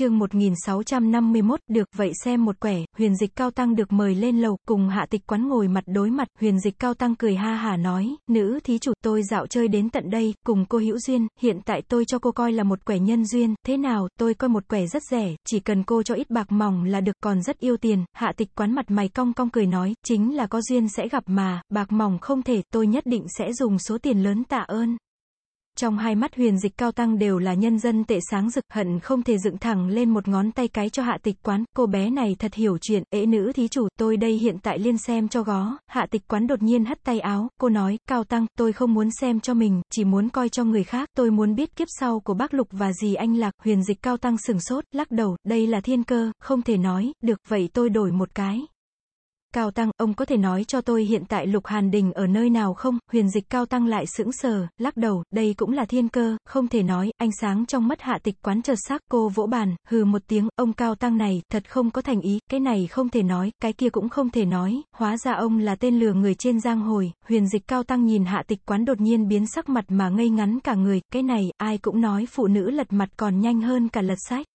chương 1651, được vậy xem một quẻ, huyền dịch cao tăng được mời lên lầu, cùng hạ tịch quán ngồi mặt đối mặt, huyền dịch cao tăng cười ha hà nói, nữ thí chủ tôi dạo chơi đến tận đây, cùng cô hữu duyên, hiện tại tôi cho cô coi là một quẻ nhân duyên, thế nào, tôi coi một quẻ rất rẻ, chỉ cần cô cho ít bạc mỏng là được còn rất yêu tiền, hạ tịch quán mặt mày cong cong cười nói, chính là có duyên sẽ gặp mà, bạc mỏng không thể, tôi nhất định sẽ dùng số tiền lớn tạ ơn. Trong hai mắt huyền dịch cao tăng đều là nhân dân tệ sáng rực, hận không thể dựng thẳng lên một ngón tay cái cho hạ tịch quán, cô bé này thật hiểu chuyện, ế nữ thí chủ, tôi đây hiện tại liên xem cho gó, hạ tịch quán đột nhiên hất tay áo, cô nói, cao tăng, tôi không muốn xem cho mình, chỉ muốn coi cho người khác, tôi muốn biết kiếp sau của bác lục và gì anh lạc, huyền dịch cao tăng sừng sốt, lắc đầu, đây là thiên cơ, không thể nói, được, vậy tôi đổi một cái. Cao Tăng, ông có thể nói cho tôi hiện tại Lục Hàn Đình ở nơi nào không? Huyền dịch Cao Tăng lại sững sờ, lắc đầu, đây cũng là thiên cơ, không thể nói, ánh sáng trong mắt hạ tịch quán chợt sắc, cô vỗ bàn, hừ một tiếng, ông Cao Tăng này, thật không có thành ý, cái này không thể nói, cái kia cũng không thể nói, hóa ra ông là tên lừa người trên giang hồi, huyền dịch Cao Tăng nhìn hạ tịch quán đột nhiên biến sắc mặt mà ngây ngắn cả người, cái này, ai cũng nói phụ nữ lật mặt còn nhanh hơn cả lật sách.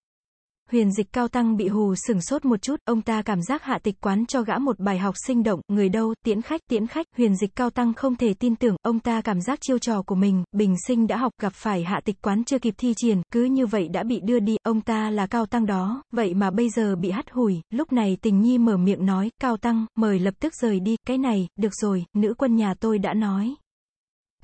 Huyền dịch cao tăng bị hù sừng sốt một chút, ông ta cảm giác hạ tịch quán cho gã một bài học sinh động, người đâu, tiễn khách, tiễn khách, huyền dịch cao tăng không thể tin tưởng, ông ta cảm giác chiêu trò của mình, bình sinh đã học gặp phải hạ tịch quán chưa kịp thi triển, cứ như vậy đã bị đưa đi, ông ta là cao tăng đó, vậy mà bây giờ bị hắt hủi, lúc này tình nhi mở miệng nói, cao tăng, mời lập tức rời đi, cái này, được rồi, nữ quân nhà tôi đã nói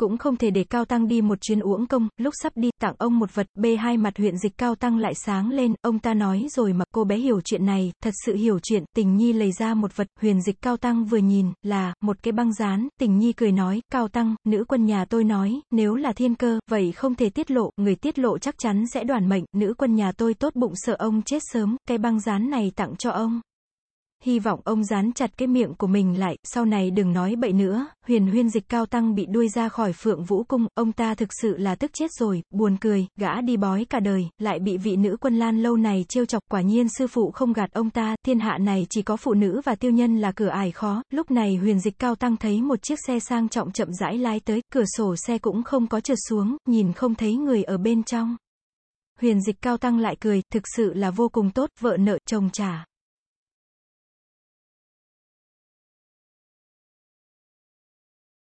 cũng không thể để Cao Tăng đi một chuyến uống công, lúc sắp đi, tặng ông một vật, b hai mặt huyện dịch Cao Tăng lại sáng lên, ông ta nói rồi mà, cô bé hiểu chuyện này, thật sự hiểu chuyện, tình nhi lấy ra một vật, huyền dịch Cao Tăng vừa nhìn, là, một cái băng dán, tình nhi cười nói, Cao Tăng, nữ quân nhà tôi nói, nếu là thiên cơ, vậy không thể tiết lộ, người tiết lộ chắc chắn sẽ đoàn mệnh, nữ quân nhà tôi tốt bụng sợ ông chết sớm, cái băng dán này tặng cho ông hy vọng ông dán chặt cái miệng của mình lại, sau này đừng nói bậy nữa, huyền huyên dịch cao tăng bị đuôi ra khỏi phượng vũ cung, ông ta thực sự là tức chết rồi, buồn cười, gã đi bói cả đời, lại bị vị nữ quân lan lâu này trêu chọc, quả nhiên sư phụ không gạt ông ta, thiên hạ này chỉ có phụ nữ và tiêu nhân là cửa ải khó, lúc này huyền dịch cao tăng thấy một chiếc xe sang trọng chậm rãi lái tới, cửa sổ xe cũng không có trượt xuống, nhìn không thấy người ở bên trong. Huyền dịch cao tăng lại cười, thực sự là vô cùng tốt, vợ nợ, chồng trả.